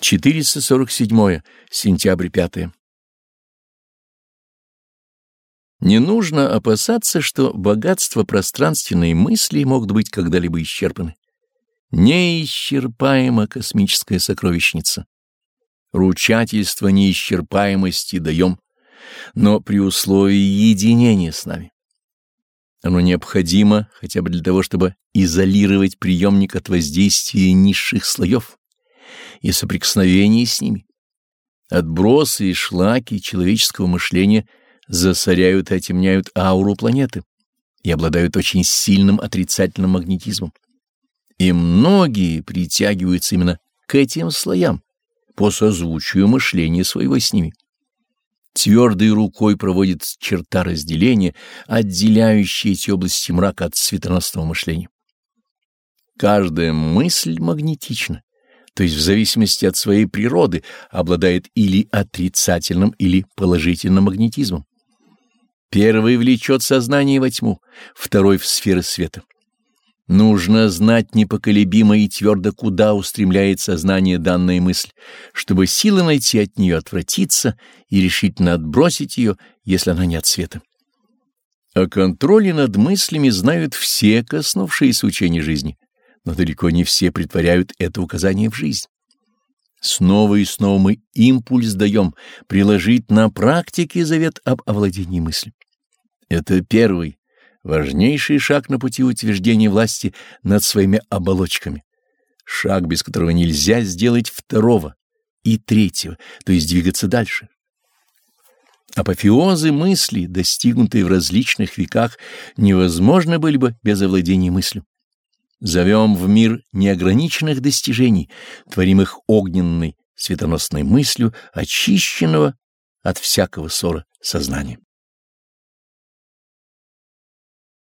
447. Сентябрь 5. Не нужно опасаться, что богатство пространственной мысли могут быть когда-либо исчерпаны. Неисчерпаема космическая сокровищница. Ручательство неисчерпаемости даем, но при условии единения с нами. Оно необходимо хотя бы для того, чтобы изолировать приемник от воздействия низших слоев и соприкосновения с ними. Отбросы и шлаки человеческого мышления засоряют и отемняют ауру планеты и обладают очень сильным отрицательным магнетизмом. И многие притягиваются именно к этим слоям по созвучию мышления своего с ними. Твердой рукой проводит черта разделения, отделяющая эти области мрака от светоносного мышления. Каждая мысль магнетична то есть в зависимости от своей природы, обладает или отрицательным, или положительным магнетизмом. Первый влечет сознание во тьму, второй — в сферы света. Нужно знать непоколебимо и твердо, куда устремляет сознание данная мысль, чтобы силы найти от нее отвратиться и решительно отбросить ее, если она не от света. О контроле над мыслями знают все, коснувшиеся учения жизни но далеко не все притворяют это указание в жизнь. Снова и снова мы импульс даем приложить на практике завет об овладении мыслью. Это первый, важнейший шаг на пути утверждения власти над своими оболочками. Шаг, без которого нельзя сделать второго и третьего, то есть двигаться дальше. Апофеозы мысли, достигнутые в различных веках, невозможны были бы без овладения мыслью. Зовем в мир неограниченных достижений, творимых огненной, светоносной мыслью, очищенного от всякого ссора сознания.